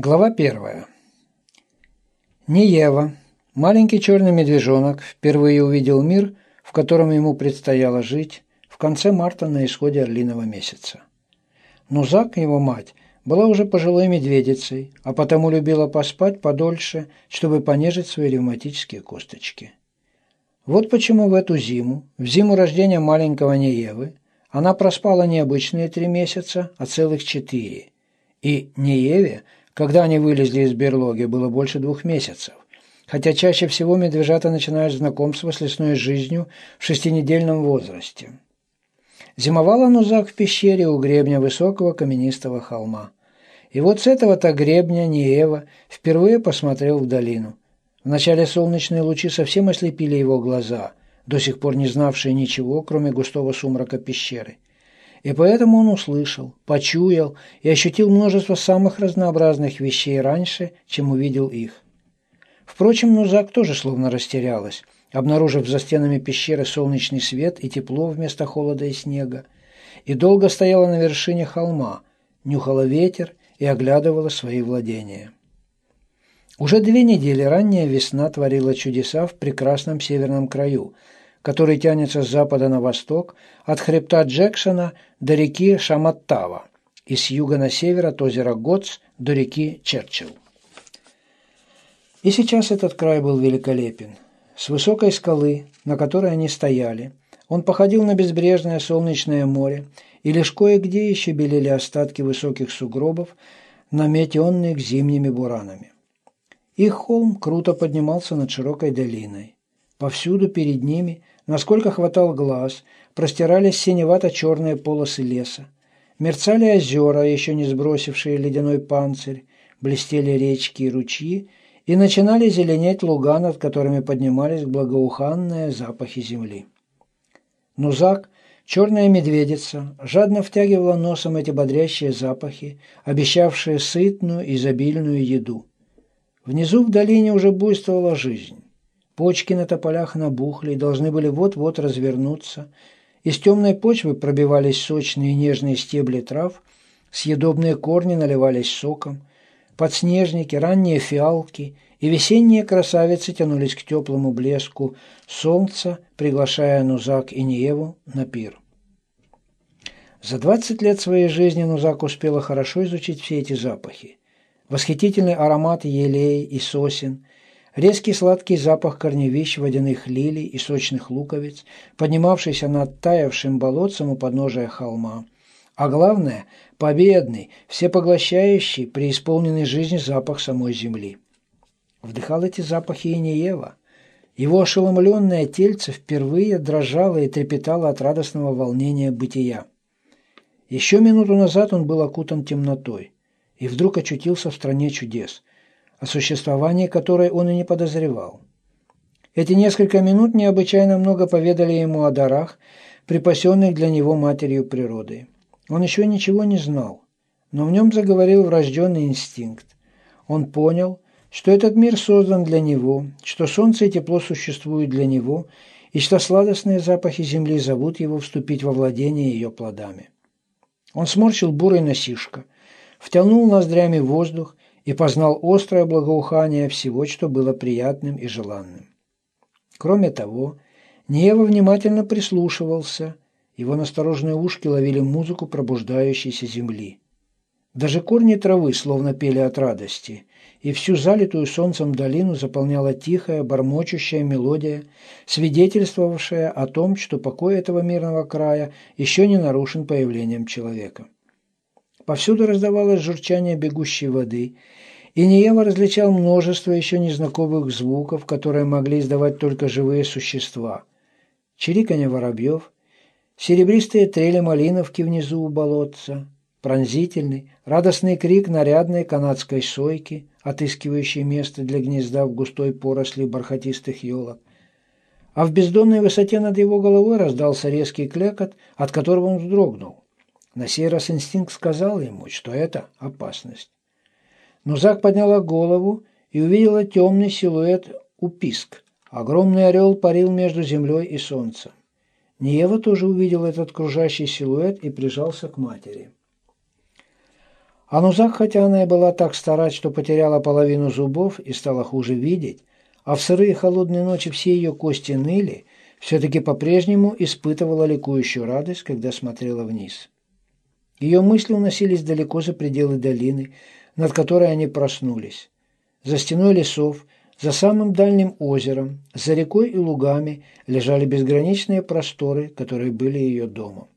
Глава первая. Неева, маленький черный медвежонок, впервые увидел мир, в котором ему предстояло жить, в конце марта на исходе орлиного месяца. Нузак, его мать, была уже пожилой медведицей, а потому любила поспать подольше, чтобы понежить свои ревматические косточки. Вот почему в эту зиму, в зиму рождения маленького Неевы, она проспала не обычные три месяца, а целых четыре. И Нееве – когда они вылезли из берлоги, было больше двух месяцев. Хотя чаще всего медвежата начинают знакомство с лесной жизнью в шестинедельном возрасте. Зимовала Нузак в пещере у гребня высокого каменистого холма. И вот с этого-то гребня Ниева впервые посмотрел в долину. Вначале солнечные лучи совсем ослепили его глаза, до сих пор не знавшие ничего, кроме густого сумрака пещеры. И поэтому он услышал, почуял и ощутил множество самых разнообразных вещей раньше, чем увидел их. Впрочем, Нузак тоже словно растерялась, обнаружив за стенами пещеры солнечный свет и тепло вместо холода и снега, и долго стояла на вершине холма, нюхала ветер и оглядывала свои владения. Уже две недели ранняя весна творила чудеса в прекрасном северном краю – который тянется с запада на восток, от хребта Джексона до реки Шаматтава и с юга на север от озера Готс до реки Черчилл. И сейчас этот край был великолепен. С высокой скалы, на которой они стояли, он походил на безбрежное солнечное море, и лишь кое-где еще белели остатки высоких сугробов, наметенных зимними буранами. Их холм круто поднимался над широкой долиной. Повсюду перед ними Насколько хватал глаз, простирались синевато-черные полосы леса. Мерцали озера, еще не сбросившие ледяной панцирь, блестели речки и ручьи, и начинали зеленеть луга, над которыми поднимались благоуханные запахи земли. Нузак, черная медведица, жадно втягивала носом эти бодрящие запахи, обещавшие сытную, изобильную еду. Внизу в долине уже буйствовала жизнь. Почки на тополях набухли и должны были вот-вот развернуться. Из темной почвы пробивались сочные нежные стебли трав, съедобные корни наливались соком, подснежники, ранние фиалки и весенние красавицы тянулись к теплому блеску солнца, приглашая Нузак и Ниеву на пир. За 20 лет своей жизни Нузак успела хорошо изучить все эти запахи. Восхитительный аромат елей и сосен – Резкий сладкий запах корневищ водяных лилий и сочных луковиц, поднимавшийся над таявшим болотцем у подножия холма. А главное – победный, всепоглощающий, преисполненный жизни запах самой земли. Вдыхал эти запахи и Неева. Его ошеломленное тельце впервые дрожало и трепетало от радостного волнения бытия. Еще минуту назад он был окутан темнотой и вдруг очутился в стране чудес – о существовании которой он и не подозревал. Эти несколько минут необычайно много поведали ему о дарах, припасенных для него матерью природой. Он еще ничего не знал, но в нем заговорил врожденный инстинкт. Он понял, что этот мир создан для него, что солнце и тепло существуют для него, и что сладостные запахи земли зовут его вступить во владение ее плодами. Он сморщил бурой носишко, втянул ноздрями воздух и познал острое благоухание всего, что было приятным и желанным. Кроме того, Нева внимательно прислушивался, его настороженные ушки ловили музыку пробуждающейся земли. Даже корни травы словно пели от радости, и всю залитую солнцем долину заполняла тихая, бормочущая мелодия, свидетельствовавшая о том, что покой этого мирного края еще не нарушен появлением человека. Повсюду раздавалось журчание бегущей воды, и Ниева различал множество еще незнакомых звуков, которые могли издавать только живые существа. Чириканье воробьев, серебристые трели малиновки внизу у болотца, пронзительный, радостный крик нарядной канадской сойки, отыскивающей место для гнезда в густой поросли бархатистых елок. А в бездонной высоте над его головой раздался резкий клекот, от которого он вздрогнул. На сей раз инстинкт сказал ему, что это опасность. Но Зак подняла голову и увидела темный силуэт уписк. Огромный орел парил между землей и солнцем. Ниева тоже увидел этот кружащий силуэт и прижался к матери. А Нузак, хотя она и была так стара, что потеряла половину зубов и стала хуже видеть, а в сырые холодные ночи все ее кости ныли, все-таки по-прежнему испытывала ликующую радость, когда смотрела вниз. Ее мысли уносились далеко за пределы долины, над которой они проснулись. За стеной лесов, за самым дальним озером, за рекой и лугами лежали безграничные просторы, которые были ее домом.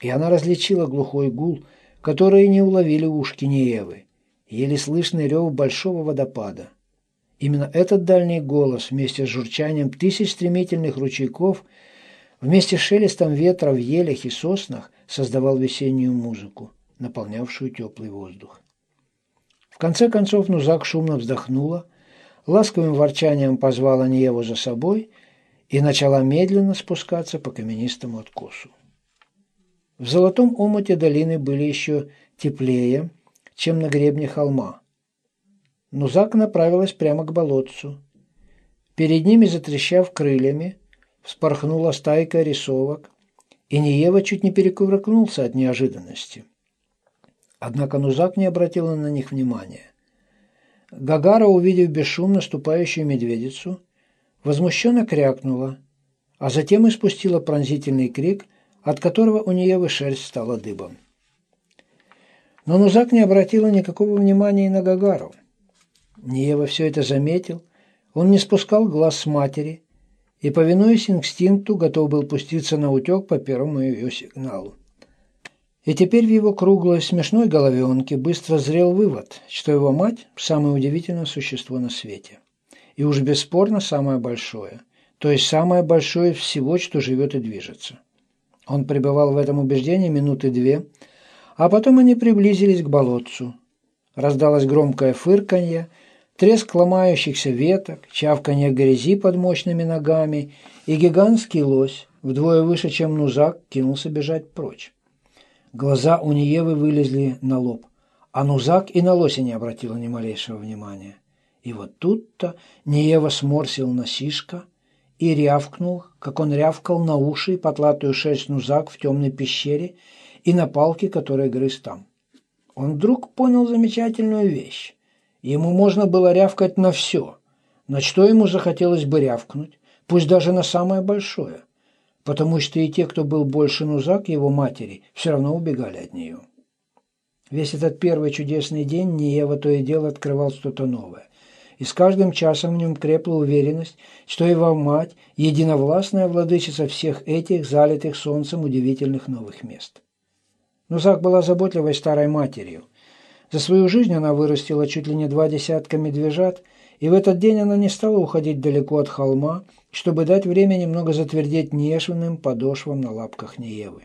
И она различила глухой гул, который не уловили ушки Неевы, еле слышный рев большого водопада. Именно этот дальний голос вместе с журчанием тысяч стремительных ручейков, вместе с шелестом ветра в елях и соснах создавал весеннюю музыку, наполнявшую теплый воздух. В конце концов Нузак шумно вздохнула, ласковым ворчанием позвала Ниеву за собой и начала медленно спускаться по каменистому откосу. В золотом омуте долины были еще теплее, чем на гребне холма. Нузак направилась прямо к болотцу. Перед ними, затрещав крыльями, вспорхнула стайка рисовок, и Ниева чуть не перекувыркнулся от неожиданности. Однако Нузак не обратила на них внимания. Гагара, увидев бесшумно ступающую медведицу, возмущенно крякнула, а затем испустила пронзительный крик, от которого у нее шерсть стала дыбом. Но Нузак не обратила никакого внимания и на Гагару. Ниева все это заметил, он не спускал глаз с матери и, повинуясь инстинкту, готов был пуститься на утек по первому ее сигналу. И теперь в его круглой смешной головенке быстро зрел вывод, что его мать – самое удивительное существо на свете. И уж бесспорно самое большое, то есть самое большое всего, что живет и движется. Он пребывал в этом убеждении минуты две, а потом они приблизились к болотцу. Раздалось громкое фырканье, треск ломающихся веток, чавканье грязи под мощными ногами, и гигантский лось, вдвое выше, чем Нузак, кинулся бежать прочь. Глаза у Ниевы вылезли на лоб, а Нузак и на лося не обратила ни малейшего внимания. И вот тут-то Ниева сморсил носишка и рявкнул, как он рявкал на уши и потлатую шерсть Нузак в темной пещере и на палке, которая грыз там. Он вдруг понял замечательную вещь. Ему можно было рявкать на все, на что ему захотелось бы рявкнуть, пусть даже на самое большое – потому что и те, кто был больше Нузак, его матери, все равно убегали от нее. Весь этот первый чудесный день Ниева то и дело открывал что-то новое. И с каждым часом в нем крепла уверенность, что его мать – единовластная владычица всех этих залитых солнцем удивительных новых мест. Нузак была заботливой старой матерью. За свою жизнь она вырастила чуть ли не два десятка медвежат, и в этот день она не стала уходить далеко от холма – чтобы дать время немного затвердеть нежным подошвам на лапках Неевы.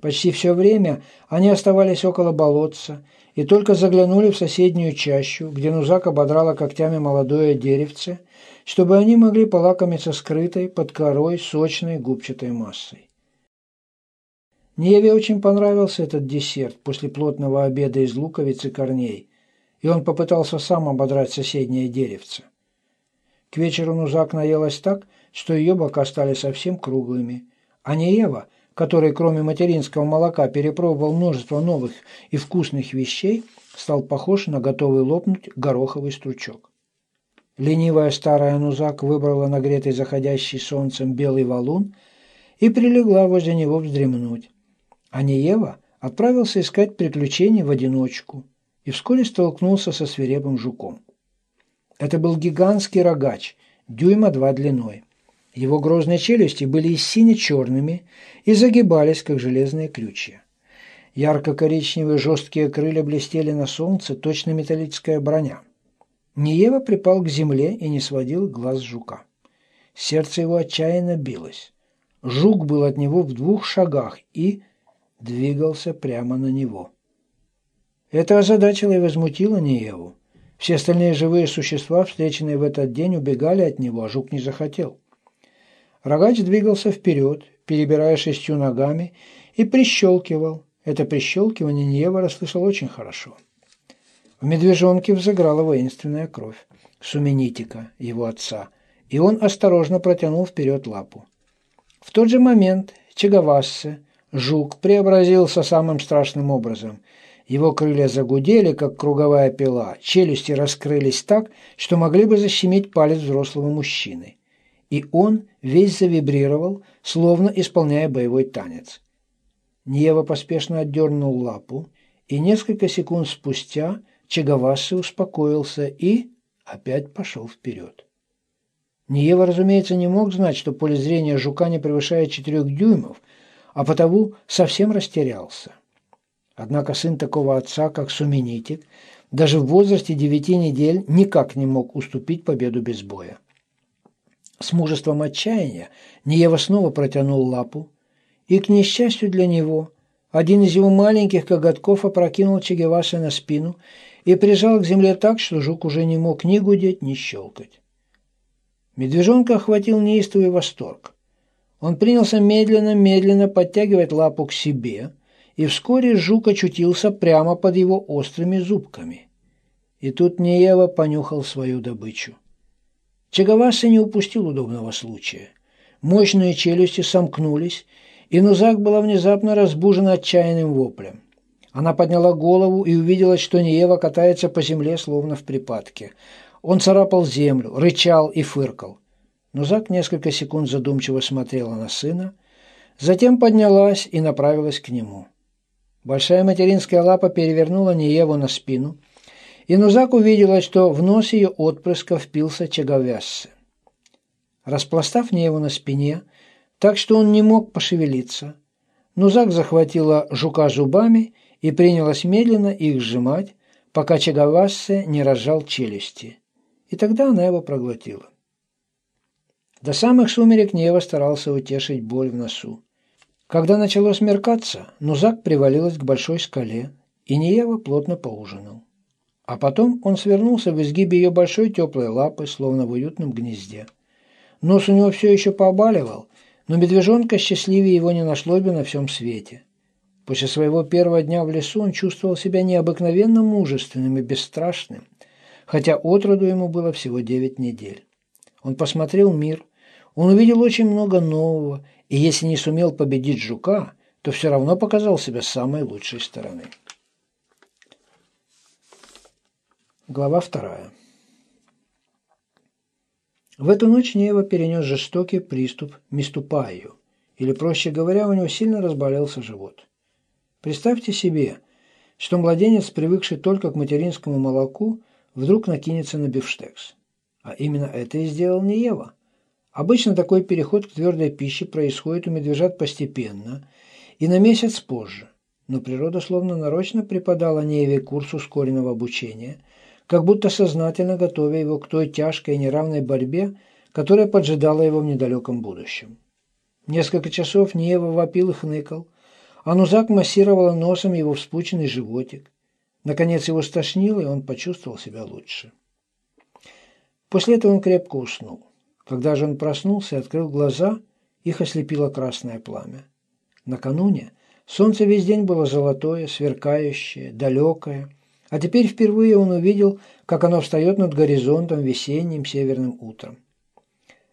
Почти все время они оставались около болотца и только заглянули в соседнюю чащу, где Нузак ободрала когтями молодое деревце, чтобы они могли полакомиться скрытой под корой сочной губчатой массой. Неве очень понравился этот десерт после плотного обеда из луковиц и корней, и он попытался сам ободрать соседнее деревце. К вечеру Нузак наелась так, что ее бока стали совсем круглыми. А не Ева, который кроме материнского молока перепробовал множество новых и вкусных вещей, стал похож на готовый лопнуть гороховый стручок. Ленивая старая Нузак выбрала нагретый заходящий солнцем белый валун и прилегла возле него вздремнуть. А Неева отправился искать приключений в одиночку и вскоре столкнулся со свирепым жуком. Это был гигантский рогач, дюйма два длиной. Его грозные челюсти были сине-черными и загибались, как железные крючья. Ярко-коричневые жесткие крылья блестели на солнце, точно металлическая броня. Ниева припал к земле и не сводил глаз жука. Сердце его отчаянно билось. Жук был от него в двух шагах и двигался прямо на него. Это озадачило и возмутило Ниеву. Все остальные живые существа, встреченные в этот день, убегали от него, а жук не захотел. Рогач двигался вперед, перебирая шестью ногами, и прищелкивал. Это прищелкивание Ньева расслышал очень хорошо. В медвежонке взыграла воинственная кровь Суменитика, его отца, и он осторожно протянул вперед лапу. В тот же момент Чагавассе, жук, преобразился самым страшным образом – Его крылья загудели, как круговая пила, челюсти раскрылись так, что могли бы защемить палец взрослого мужчины. И он весь завибрировал, словно исполняя боевой танец. Ниева поспешно отдернул лапу, и несколько секунд спустя Чагавасы успокоился и опять пошел вперед. Ниева, разумеется, не мог знать, что поле зрения жука не превышает четырех дюймов, а потому совсем растерялся. Однако сын такого отца, как Суменитик, даже в возрасте девяти недель никак не мог уступить победу без боя. С мужеством отчаяния Ниева снова протянул лапу, и, к несчастью для него, один из его маленьких коготков опрокинул Чегеваса на спину и прижал к земле так, что жук уже не мог ни гудеть, ни щелкать. Медвежонка охватил неистовый восторг. Он принялся медленно-медленно подтягивать лапу к себе, и вскоре жук очутился прямо под его острыми зубками. И тут Неева понюхал свою добычу. Чагаваса не упустил удобного случая. Мощные челюсти сомкнулись, и Нузак была внезапно разбужена отчаянным воплем. Она подняла голову и увидела, что Неева катается по земле, словно в припадке. Он царапал землю, рычал и фыркал. Нузак несколько секунд задумчиво смотрела на сына, затем поднялась и направилась к нему. Большая материнская лапа перевернула Нееву на спину, и Нузак увидела, что в нос ее отпрыска впился Чаговяссе. Распластав Нееву на спине, так что он не мог пошевелиться, Нузак захватила жука зубами и принялась медленно их сжимать, пока Чаговассе не разжал челюсти и тогда она его проглотила. До самых сумерек Нева старался утешить боль в носу. Когда начало смеркаться, Нузак привалилась к большой скале, и Неева плотно поужинал. А потом он свернулся в изгибе ее большой теплой лапы, словно в уютном гнезде. Нос у него все еще побаливал, но медвежонка счастливее его не нашло бы на всем свете. После своего первого дня в лесу он чувствовал себя необыкновенно мужественным и бесстрашным – хотя отроду ему было всего девять недель. Он посмотрел мир, он увидел очень много нового, и если не сумел победить жука, то все равно показал себя с самой лучшей стороны. Глава вторая. В эту ночь Нева перенес жестокий приступ миступаю, или, проще говоря, у него сильно разболелся живот. Представьте себе, что младенец, привыкший только к материнскому молоку, вдруг накинется на бифштекс. А именно это и сделал не Ева. Обычно такой переход к твердой пище происходит у медвежат постепенно и на месяц позже. Но природа словно нарочно преподала Нееве курс ускоренного обучения, как будто сознательно готовя его к той тяжкой и неравной борьбе, которая поджидала его в недалеком будущем. Несколько часов Неева вопил и хныкал, а Нузак массировала носом его вспученный животик. Наконец его стошнило, и он почувствовал себя лучше. После этого он крепко уснул. Когда же он проснулся и открыл глаза, их ослепило красное пламя. Накануне солнце весь день было золотое, сверкающее, далекое, а теперь впервые он увидел, как оно встает над горизонтом весенним северным утром.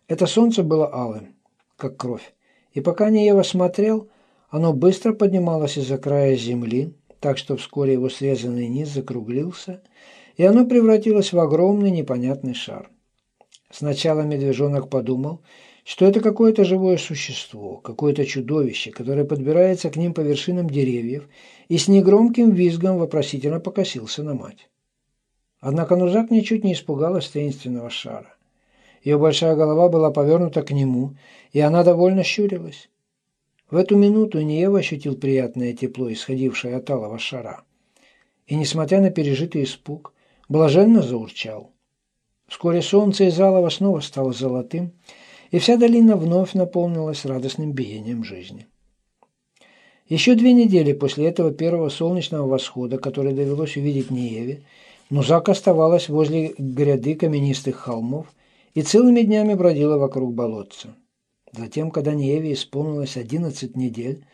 Это солнце было алым, как кровь, и пока Неева смотрел, оно быстро поднималось из-за края земли, так что вскоре его срезанный низ закруглился, и оно превратилось в огромный непонятный шар. Сначала медвежонок подумал, что это какое-то живое существо, какое-то чудовище, которое подбирается к ним по вершинам деревьев и с негромким визгом вопросительно покосился на мать. Однако Нузак ничуть не испугалась таинственного шара. Ее большая голова была повернута к нему, и она довольно щурилась. В эту минуту Ниева ощутил приятное тепло, исходившее от алого шара. И, несмотря на пережитый испуг, блаженно заурчал. Вскоре солнце из алого снова стало золотым, и вся долина вновь наполнилась радостным биением жизни. Еще две недели после этого первого солнечного восхода, который довелось увидеть Ниеве, Нузак оставалась возле гряды каменистых холмов и целыми днями бродила вокруг болотца. Затем, когда Нееве исполнилось одиннадцать недель,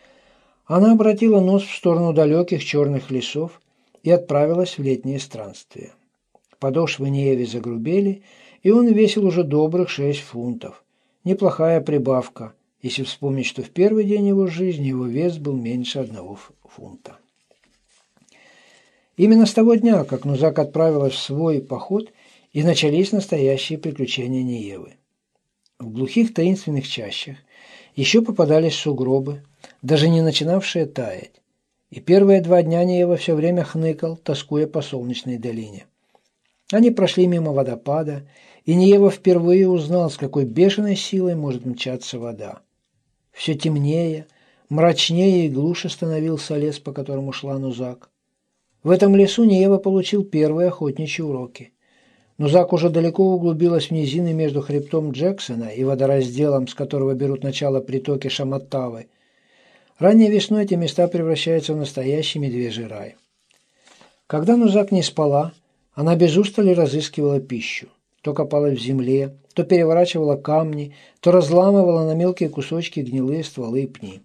она обратила нос в сторону далеких черных лесов и отправилась в летнее странствие. Подошвы Нееве загрубели, и он весил уже добрых шесть фунтов. Неплохая прибавка, если вспомнить, что в первый день его жизни его вес был меньше одного фунта. Именно с того дня, как Нузак отправилась в свой поход, и начались настоящие приключения Неевы. В глухих таинственных чащах еще попадались сугробы, даже не начинавшие таять. И первые два дня Неева все время хныкал, тоскуя по солнечной долине. Они прошли мимо водопада, и Неева впервые узнал, с какой бешеной силой может мчаться вода. Все темнее, мрачнее и глуше становился лес, по которому шла Нузак. В этом лесу Неева получил первые охотничьи уроки. Нузак уже далеко углубилась в низины между хребтом Джексона и водоразделом, с которого берут начало притоки Шаматтавы. Ранней весной эти места превращаются в настоящий медвежий рай. Когда Нузак не спала, она без устали разыскивала пищу. То копала в земле, то переворачивала камни, то разламывала на мелкие кусочки гнилые стволы и пни.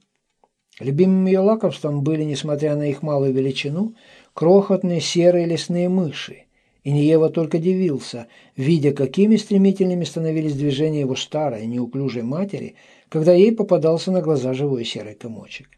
Любимым ее лакомством были, несмотря на их малую величину, крохотные серые лесные мыши. И Ниева только дивился, видя, какими стремительными становились движения его старой, неуклюжей матери, когда ей попадался на глаза живой серый комочек.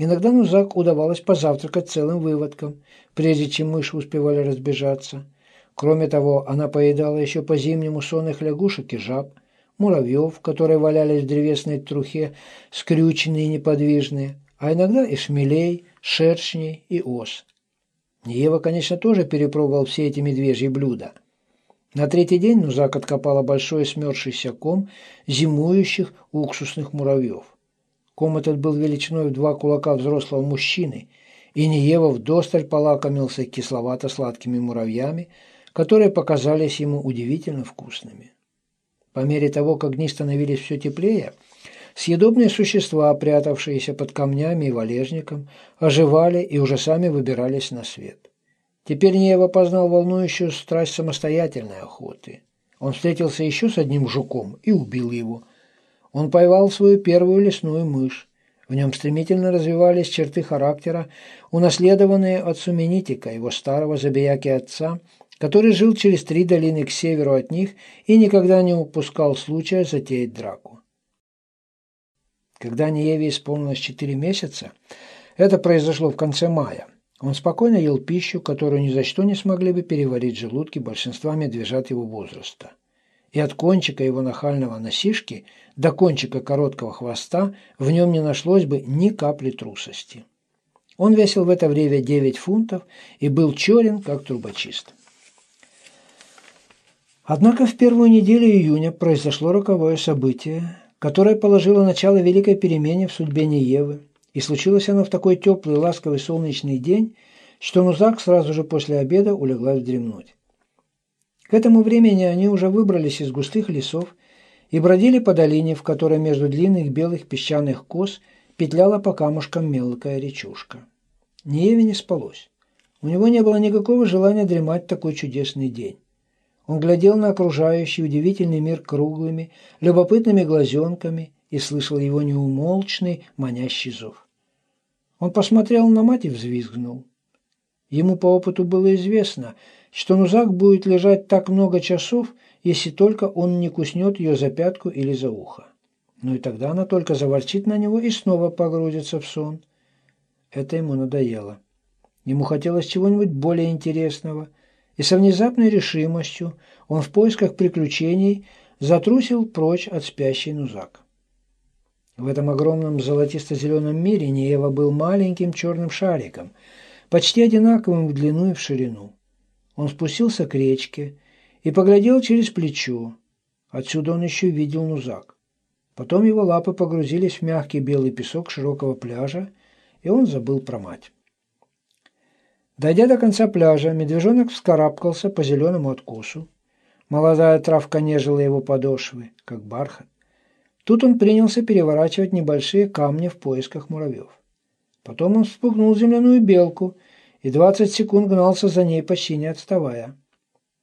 Иногда Нузак удавалось позавтракать целым выводком, прежде чем мыши успевали разбежаться. Кроме того, она поедала еще по-зимнему сонных лягушек и жаб, муравьев, которые валялись в древесной трухе, скрюченные и неподвижные, а иногда и шмелей, шершней и ос. Ева, конечно, тоже перепробовал все эти медвежьи блюда. На третий день Нузак откопала большой смерзшийся ком зимующих уксусных муравьев. Ком этот был величиной в два кулака взрослого мужчины, и Ниева вдосталь полакомился кисловато-сладкими муравьями, которые показались ему удивительно вкусными. По мере того, как дни становились все теплее, съедобные существа, прятавшиеся под камнями и валежником, оживали и уже сами выбирались на свет. Теперь Ниева познал волнующую страсть самостоятельной охоты. Он встретился еще с одним жуком и убил его – он поймал свою первую лесную мышь. В нем стремительно развивались черты характера, унаследованные от Суменитика, его старого забияки отца, который жил через три долины к северу от них и никогда не упускал случая затеять драку. Когда Ниеве исполнилось четыре месяца, это произошло в конце мая, он спокойно ел пищу, которую ни за что не смогли бы переварить желудки большинства медвежат его возраста и от кончика его нахального носишки до кончика короткого хвоста в нем не нашлось бы ни капли трусости. Он весил в это время 9 фунтов и был черен, как трубочист. Однако в первую неделю июня произошло роковое событие, которое положило начало великой перемене в судьбе Неевы, и случилось оно в такой теплый, ласковый солнечный день, что Нузак сразу же после обеда улеглась вдремнуть. К этому времени они уже выбрались из густых лесов и бродили по долине, в которой между длинных белых песчаных кос петляла по камушкам мелкая речушка. Нееве не спалось. У него не было никакого желания дремать такой чудесный день. Он глядел на окружающий удивительный мир круглыми, любопытными глазенками и слышал его неумолчный, манящий зов. Он посмотрел на мать и взвизгнул. Ему по опыту было известно – что Нузак будет лежать так много часов, если только он не куснет ее за пятку или за ухо. Ну и тогда она только заворчит на него и снова погрузится в сон. Это ему надоело. Ему хотелось чего-нибудь более интересного, и со внезапной решимостью он в поисках приключений затрусил прочь от спящей Нузак. В этом огромном золотисто-зеленом мире Неева был маленьким черным шариком, почти одинаковым в длину и в ширину. Он спустился к речке и поглядел через плечо. Отсюда он еще видел Нузак. Потом его лапы погрузились в мягкий белый песок широкого пляжа, и он забыл про мать. Дойдя до конца пляжа, медвежонок вскарабкался по зеленому откосу. Молодая травка нежила его подошвы, как бархат. Тут он принялся переворачивать небольшие камни в поисках муравьев. Потом он вспугнул земляную белку и 20 секунд гнался за ней, почти не отставая.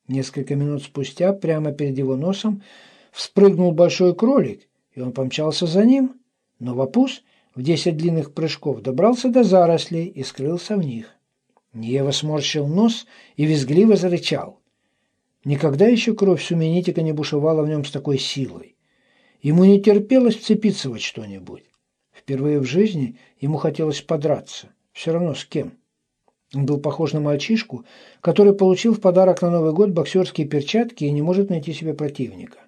Несколько минут спустя, прямо перед его носом, вспрыгнул большой кролик, и он помчался за ним, но Вапус в десять длинных прыжков добрался до зарослей и скрылся в них. Нева сморщил нос и визгливо зарычал. Никогда еще кровь Суменитика не бушевала в нем с такой силой. Ему не терпелось вцепиться во что-нибудь. Впервые в жизни ему хотелось подраться. Все равно с кем. Он был похож на мальчишку, который получил в подарок на Новый год боксерские перчатки и не может найти себе противника.